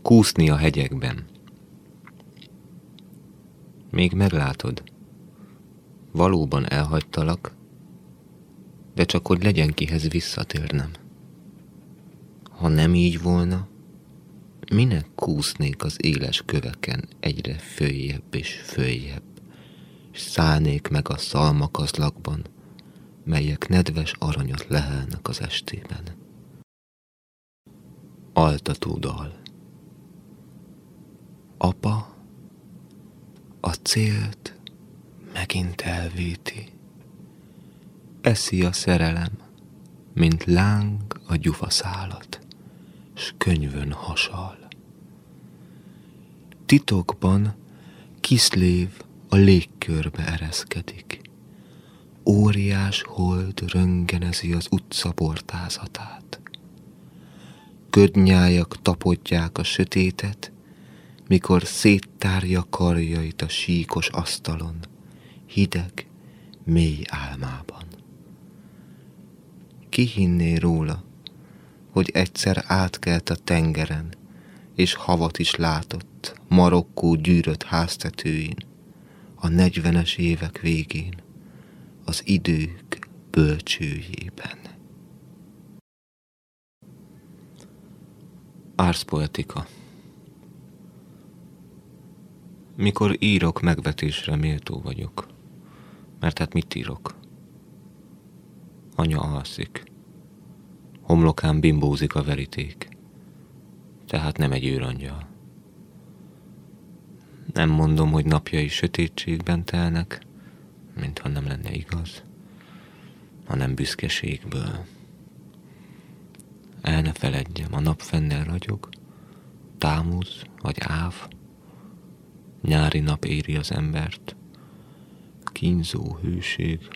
Kúszni a hegyekben Még meglátod, valóban elhagytalak, de csak hogy legyen kihez visszatérnem. Ha nem így volna, minek kúsznék az éles köveken egyre följebb és följebb, és szállnék meg a szalmakazlakban, melyek nedves aranyat lehelnek az estében. Altató dal. Apa a célt megint elvéti, eszi a szerelem, mint láng a gyufaszálat, s könyvön hasal. Titokban kiszlév a légkörbe ereszkedik, óriás hold röngenezi az utca portázatát. Ködnyájak tapodják a sötétet, mikor széttárja karjait a síkos asztalon, hideg, mély álmában. Ki hinné róla, hogy egyszer átkelt a tengeren, és havat is látott Marokkó gyűrött háztetőin, a negyvenes évek végén, az idők bölcsőjében. Árszpoetika Mikor írok, megvetésre méltó vagyok. Mert hát mit írok? Anya alszik. Homlokán bimbózik a veríték. Tehát nem egy őrangyal. Nem mondom, hogy napjai sötétségben telnek, mintha nem lenne igaz, hanem büszkeségből. El ne feledjem, a nap fennel ragyog, támuz vagy áv, nyári nap éri az embert, kínzó hőség,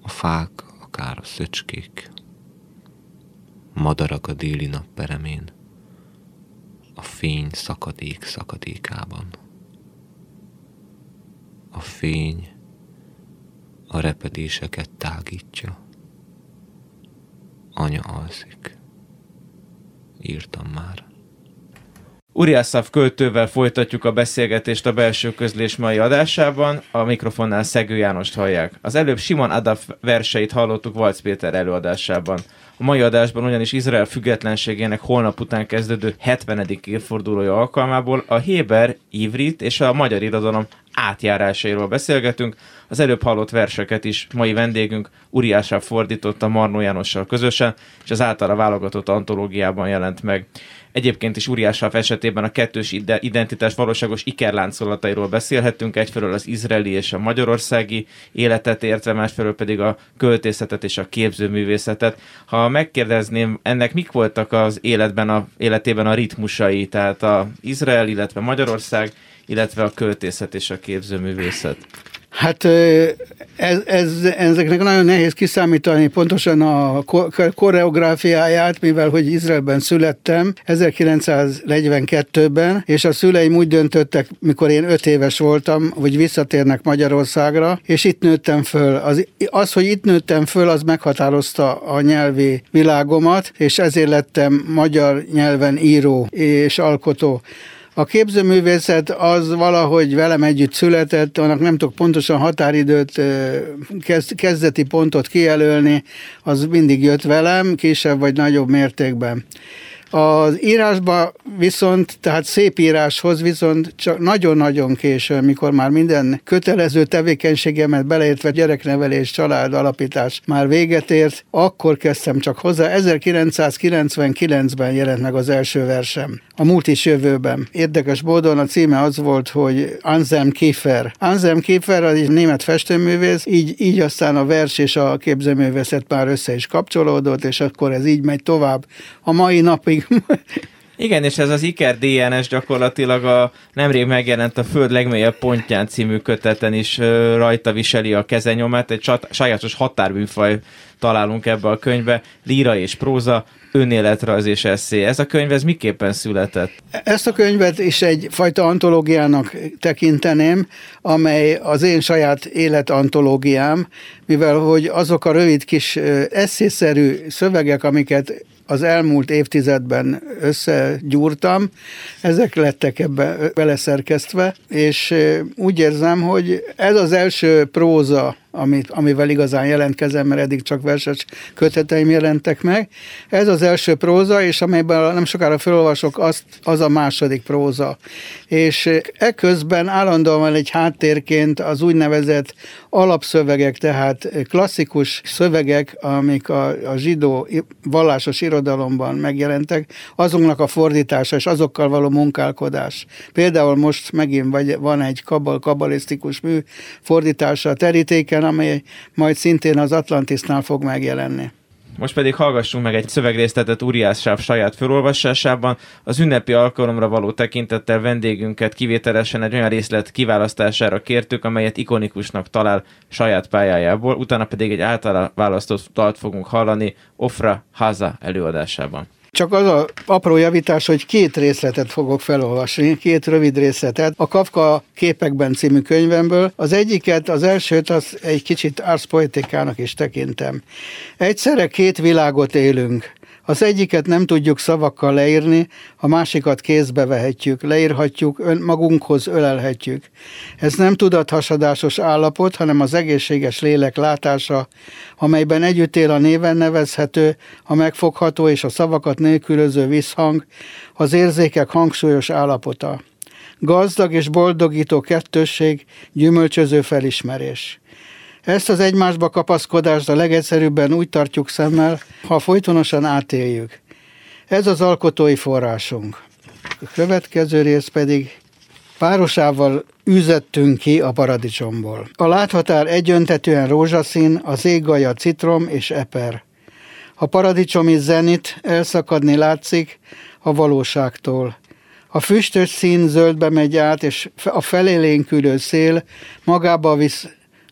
a fák, akár a szöcskék, madarak a déli nap peremén, a fény szakadék szakadékában. A fény a repedéseket tágítja. Anya alszik. Írtam már. Uriászav költővel folytatjuk a beszélgetést a belső közlés mai adásában, a mikrofonnál Szegő Jánost hallják. Az előbb Simon Adaf verseit hallottuk Valc Péter előadásában. A mai adásban ugyanis Izrael függetlenségének holnap után kezdődő 70. évfordulója alkalmából a Héber, Ivrit és a magyar irodalom átjárásairól beszélgetünk. Az előbb hallott verseket is mai vendégünk Uriásra fordította Marnó Jánossal közösen, és az általa válogatott antológiában jelent meg. Egyébként is Uriásáv esetében a kettős identitás valóságos ikerláncolatairól beszélhettünk, egyfelől az izraeli és a magyarországi életet értve, másfelől pedig a költészetet és a képzőművészetet. Ha megkérdezném, ennek mik voltak az életben, a, életében a ritmusai, tehát a Izrael, illetve Magyarország, illetve a költészet és a képzőművészet? Hát ez, ez, ezeknek nagyon nehéz kiszámítani pontosan a koreográfiáját, mivel hogy Izraelben születtem 1942-ben, és a szüleim úgy döntöttek, mikor én öt éves voltam, hogy visszatérnek Magyarországra, és itt nőttem föl. Az, az, hogy itt nőttem föl, az meghatározta a nyelvi világomat, és ezért lettem magyar nyelven író és alkotó. A képzőművészet az valahogy velem együtt született, annak nem tudok pontosan határidőt, kezdeti pontot kijelölni, az mindig jött velem, kisebb vagy nagyobb mértékben. Az írásba viszont, tehát szép íráshoz viszont csak nagyon-nagyon későn, mikor már minden kötelező tevékenységemet beleértve gyereknevelés, család alapítás már véget ért, akkor kezdtem csak hozzá. 1999-ben jelent meg az első versem. A múlt is jövőben. Érdekes módon a címe az volt, hogy Anselm Kiefer. Anselm Kiefer az egy német festőművész, így, így aztán a vers és a képzőművészet már össze is kapcsolódott, és akkor ez így megy tovább. A mai napig igen, és ez az Iker DNS gyakorlatilag a nemrég megjelent a Föld legmélyebb pontján című köteten is rajta viseli a kezenyomát, egy sajátos határműfaj találunk ebbe a könyvbe, líra és próza, önéletrajz és eszé. Ez a könyv, ez miképpen született? Ezt a könyvet is egyfajta antológiának tekinteném, amely az én saját életantológiám, mivel hogy azok a rövid kis eszészerű szövegek, amiket az elmúlt évtizedben összegyúrtam, ezek lettek ebbe beleszerkesztve, és úgy érzem, hogy ez az első próza amit, amivel igazán jelentkezem, mert eddig csak verses köteteim jelentek meg. Ez az első próza, és amelyben nem sokára felolvasok, azt, az a második próza. És ekközben állandóan egy háttérként az úgynevezett alapszövegek, tehát klasszikus szövegek, amik a, a zsidó vallásos irodalomban megjelentek, azoknak a fordítása és azokkal való munkálkodás. Például most megint vagy, van egy kabal, kabalisztikus mű fordítása a terítéken, könyvben, amely majd szintén az Atlantisnál fog megjelenni. Most pedig hallgassunk meg egy szövegrészletet Uriás Sáv saját felolvasásában. Az ünnepi alkalomra való tekintettel vendégünket kivételesen egy olyan részlet kiválasztására kértük, amelyet ikonikusnak talál saját pályájából, utána pedig egy általa választott dalt fogunk hallani Ofra Haza előadásában. Csak az a apró javítás, hogy két részletet fogok felolvasni, két rövid részletet. A Kafka képekben című könyvemből. Az egyiket, az elsőt, az egy kicsit arszpoetikának is tekintem. Egyszerre két világot élünk. Az egyiket nem tudjuk szavakkal leírni, a másikat kézbe vehetjük, leírhatjuk, ön, magunkhoz ölelhetjük. Ez nem tudathasadásos állapot, hanem az egészséges lélek látása, amelyben együtt él a néven nevezhető, a megfogható és a szavakat nélkülöző visszhang, az érzékek hangsúlyos állapota. Gazdag és boldogító kettősség, gyümölcsöző felismerés. Ezt az egymásba kapaszkodást a legegyszerűbben úgy tartjuk szemmel, ha folytonosan átéljük. Ez az alkotói forrásunk. A következő rész pedig párosával üzettünk ki a paradicsomból. A láthatár egyöntetően rózsaszín, az éggaja citrom és eper. A paradicsomi zenit elszakadni látszik a valóságtól. A füstös szín zöldbe megy át, és a felélénkülő szél magába visz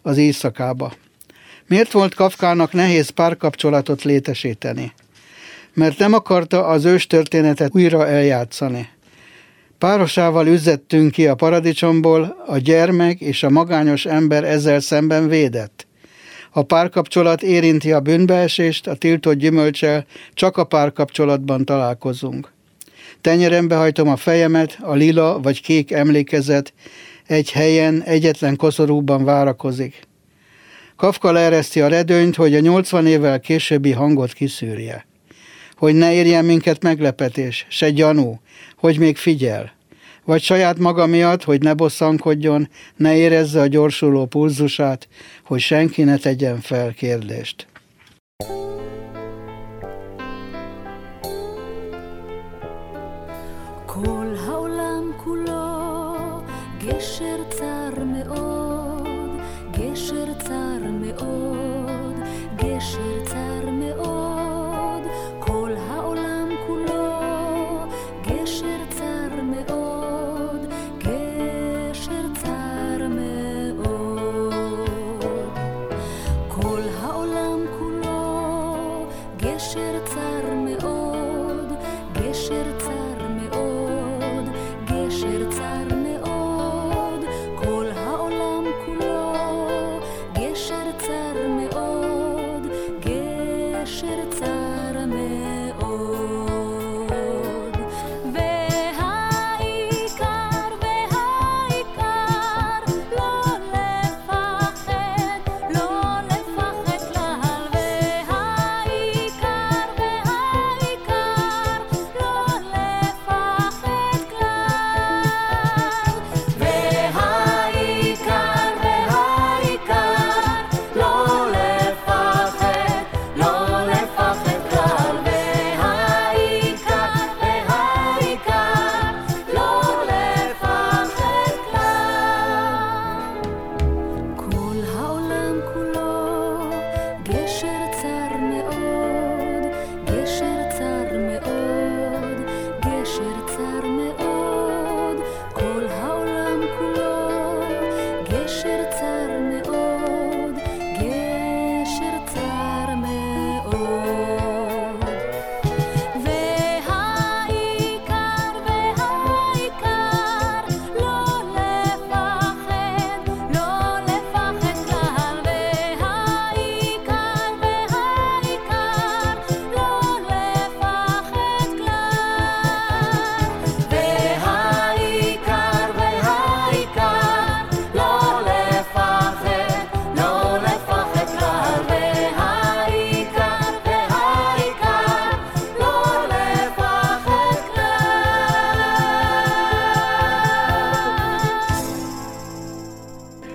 az éjszakába. Miért volt Kafkának nehéz párkapcsolatot létesíteni? Mert nem akarta az őstörténetet újra eljátszani. Párosával üzettünk ki a paradicsomból, a gyermek és a magányos ember ezzel szemben védett. A párkapcsolat érinti a bűnbeesést, a tiltott gyümölcsel, csak a párkapcsolatban találkozunk. Tenyerembe hajtom a fejemet, a lila vagy kék emlékezet egy helyen egyetlen koszorúban várakozik. Kafka leereszti a redőnyt, hogy a 80 évvel későbbi hangot kiszűrje. Hogy ne érjen minket meglepetés, se gyanú, hogy még figyel. Vagy saját maga miatt, hogy ne bosszankodjon, ne érezze a gyorsuló pulzusát, hogy senki ne tegyen fel kérdést.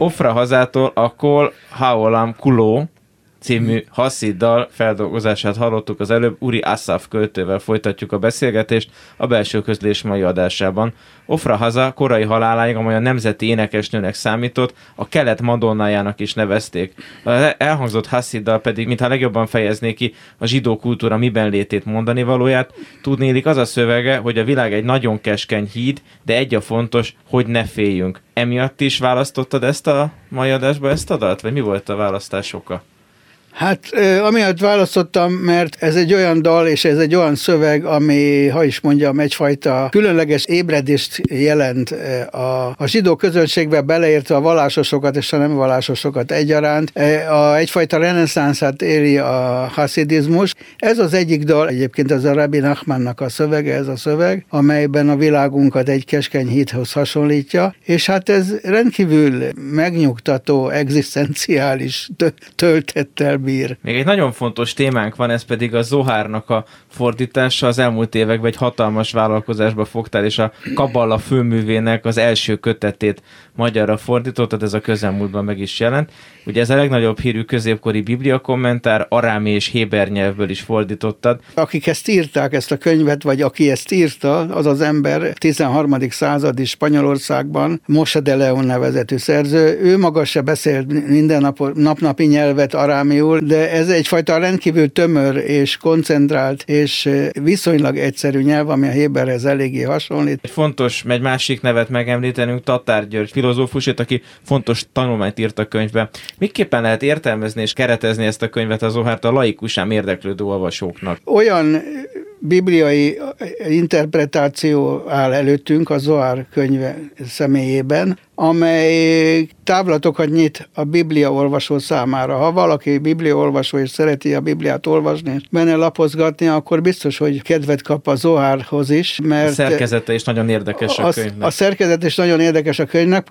Ofra hazától a Kol Haolam Kuló című Hassiddal feldolgozását hallottuk az előbb, Uri Asaf költővel folytatjuk a beszélgetést a belső közlés mai adásában. Ofra Haza korai haláláig, amely a nemzeti énekesnőnek számított, a kelet madonnájának is nevezték. Az elhangzott Hassiddal pedig, mintha legjobban fejezné ki a zsidó kultúra miben létét mondani valóját, tudnélik az a szövege, hogy a világ egy nagyon keskeny híd, de egy a fontos, hogy ne féljünk. Emiatt is választottad ezt a mai adásba ezt a dalt, vagy mi volt a választás oka? Hát amiatt választottam, mert ez egy olyan dal, és ez egy olyan szöveg, ami, ha is mondjam, egyfajta különleges ébredést jelent a, a zsidó közönségbe beleértve a vallásosokat és a nem vallásosokat egyaránt. A, egyfajta reneszánszát éri a haszidizmus. Ez az egyik dal, egyébként az a Rabbi Nachmannak a szövege, ez a szöveg, amelyben a világunkat egy keskeny híthoz hasonlítja, és hát ez rendkívül megnyugtató, egzisztenciális töltettel bír. Még egy nagyon fontos témánk van, ez pedig a Zohárnak a fordítása. Az elmúlt években egy hatalmas vállalkozásba fogtál, és a Kaballa főművének az első kötetét magyarra fordítottad, ez a közelmúltban meg is jelent. Ugye ez a legnagyobb hírű középkori biblia kommentár, arámi és héber nyelvből is fordítottad. Akik ezt írták, ezt a könyvet, vagy aki ezt írta, az az ember 13. századi Spanyolországban, Moshe de Leon nevezetű szerző. Ő maga se beszélt minden nap, napnapi nyelvet arámiul, de ez egyfajta rendkívül tömör és koncentrált és viszonylag egyszerű nyelv, ami a héberhez eléggé hasonlít. Egy fontos, egy másik nevet megemlítenünk, Tatár György filozófusét, aki fontos tanulmányt írt a könyvbe. Miképpen lehet értelmezni és keretezni ezt a könyvet az Zohárt a laikusám érdeklődő olvasóknak? Olyan bibliai interpretáció áll előttünk a Zohar könyve személyében, amely távlatokat nyit a Biblia olvasó számára. Ha valaki Biblia olvasó és szereti a Bibliát olvasni és benne lapozgatni, akkor biztos, hogy kedvet kap a Zohárhoz is, mert... A szerkezete is nagyon érdekes a, a könyvnek. A szerkezet is nagyon érdekes a könyvnek.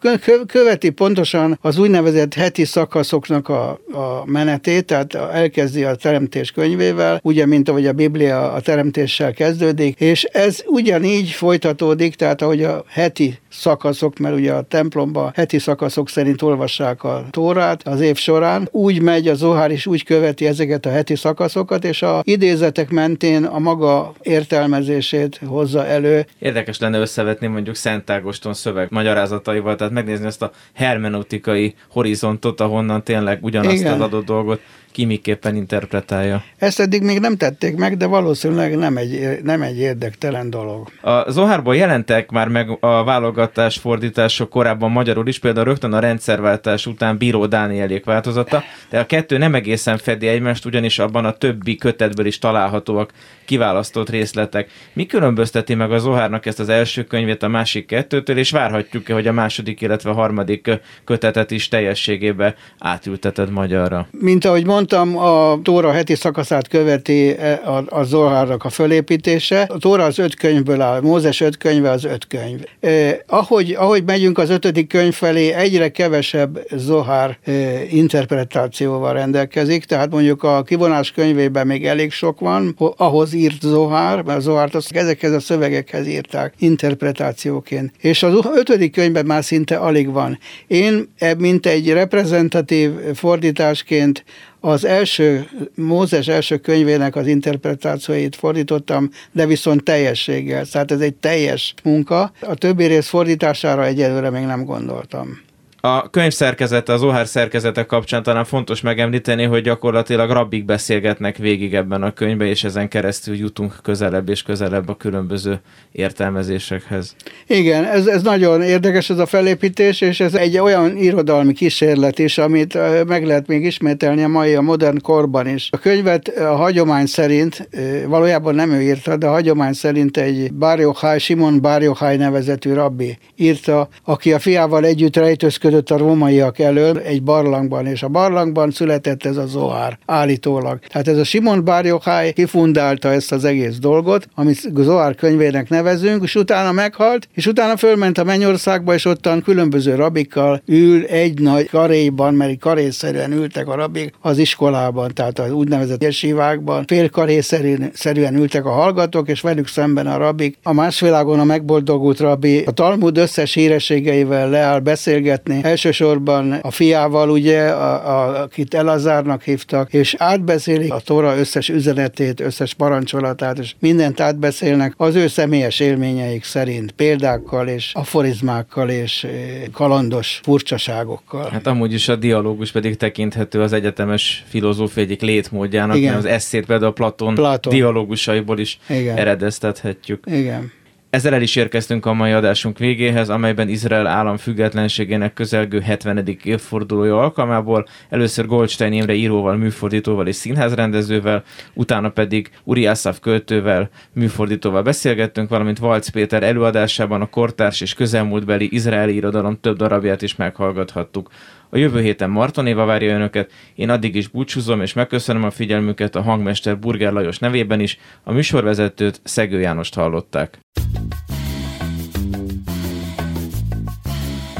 Követi pontosan az úgynevezett heti szakaszoknak a, a menetét, tehát elkezdi a teremtés könyvével, ugye, mint ahogy a Biblia a teremtéssel kezdődik, és ez ugyanígy folytatódik, tehát ahogy a heti szakaszok, mert ugye a templomban heti szakaszok szerint olvassák a Tórát az év során. Úgy megy a Zohár is, úgy követi ezeket a heti szakaszokat, és a idézetek mentén a maga értelmezését hozza elő. Érdekes lenne összevetni mondjuk Szent Ágoston szöveg magyarázataival, tehát megnézni ezt a hermeneutikai horizontot, ahonnan tényleg ugyanazt Igen. az adott dolgot ki miképpen interpretálja. Ezt eddig még nem tették meg, de valószínűleg nem egy, nem egy érdektelen dolog. A Zohárból jelentek már meg a válogatás fordítások korábban magyarul is, például rögtön a rendszerváltás után Bíró Dánielék változata, de a kettő nem egészen fedi egymást, ugyanis abban a többi kötetből is találhatóak kiválasztott részletek. Mi különbözteti meg a Zohárnak ezt az első könyvét a másik kettőtől, és várhatjuk-e, hogy a második, illetve a harmadik kötetet is teljességébe átülteted magyarra? Mint ahogy mondtam, mondtam, a Tóra heti szakaszát követi e, a, a Zohárnak a fölépítése. A Tóra az öt könyvből áll, Mózes öt könyve az öt könyv. Eh, ahogy, ahogy megyünk az ötödik könyv felé, egyre kevesebb Zohár eh, interpretációval rendelkezik, tehát mondjuk a kivonás könyvében még elég sok van, ahhoz írt Zohár, mert Zohárt azt ezekhez a szövegekhez írták interpretációként. És az ötödik könyvben már szinte alig van. Én, mint egy reprezentatív fordításként az első, Mózes első könyvének az interpretációit fordítottam, de viszont teljességgel. Tehát ez egy teljes munka. A többi rész fordítására egyelőre még nem gondoltam. A könyv szerkezete, az Ohár szerkezete kapcsán talán fontos megemlíteni, hogy gyakorlatilag rabbik beszélgetnek végig ebben a könyvben, és ezen keresztül jutunk közelebb és közelebb a különböző értelmezésekhez. Igen, ez, ez nagyon érdekes ez a felépítés, és ez egy olyan irodalmi kísérlet is, amit meg lehet még ismételni a mai, a modern korban is. A könyvet a hagyomány szerint, valójában nem ő írta, de a hagyomány szerint egy Bárjohaj, Simon Bárjohaj nevezetű rabbi írta, aki a fiával együtt rejtőzködött működött a rómaiak elől egy barlangban, és a barlangban született ez a Zohár, állítólag. Tehát ez a Simon Bar Yochai kifundálta ezt az egész dolgot, amit Zohár könyvének nevezünk, és utána meghalt, és utána fölment a Mennyországba, és ottan különböző rabikkal ül egy nagy karéban, mert karészerűen ültek a rabik az iskolában, tehát az úgynevezett jesivákban, fél karészerűen ültek a hallgatók, és velük szemben a rabik. A másvilágon a megboldogult rabbi a Talmud összes hírességeivel leáll beszélgetni, elsősorban a fiával, ugye, a, a, akit Elazárnak hívtak, és átbeszélik a Tóra összes üzenetét, összes parancsolatát, és mindent átbeszélnek az ő személyes élményeik szerint, példákkal és aforizmákkal és kalandos furcsaságokkal. Hát amúgy is a dialógus pedig tekinthető az egyetemes filozófia egyik létmódjának, Igen. mert az eszét például Platon, Platon. dialógusaiból is Igen. eredeztethetjük. Igen. Ezzel el is érkeztünk a mai adásunk végéhez, amelyben Izrael állam függetlenségének közelgő 70. évfordulója alkalmából először Goldstein Imre íróval, műfordítóval és színházrendezővel, utána pedig Uri Asaf költővel, műfordítóval beszélgettünk, valamint Valc Péter előadásában a kortárs és közelmúltbeli izraeli irodalom több darabját is meghallgathattuk. A jövő héten Marton Éva várja önöket, én addig is búcsúzom és megköszönöm a figyelmüket a hangmester Burger Lajos nevében is, a műsorvezetőt Szegő Jánost hallották.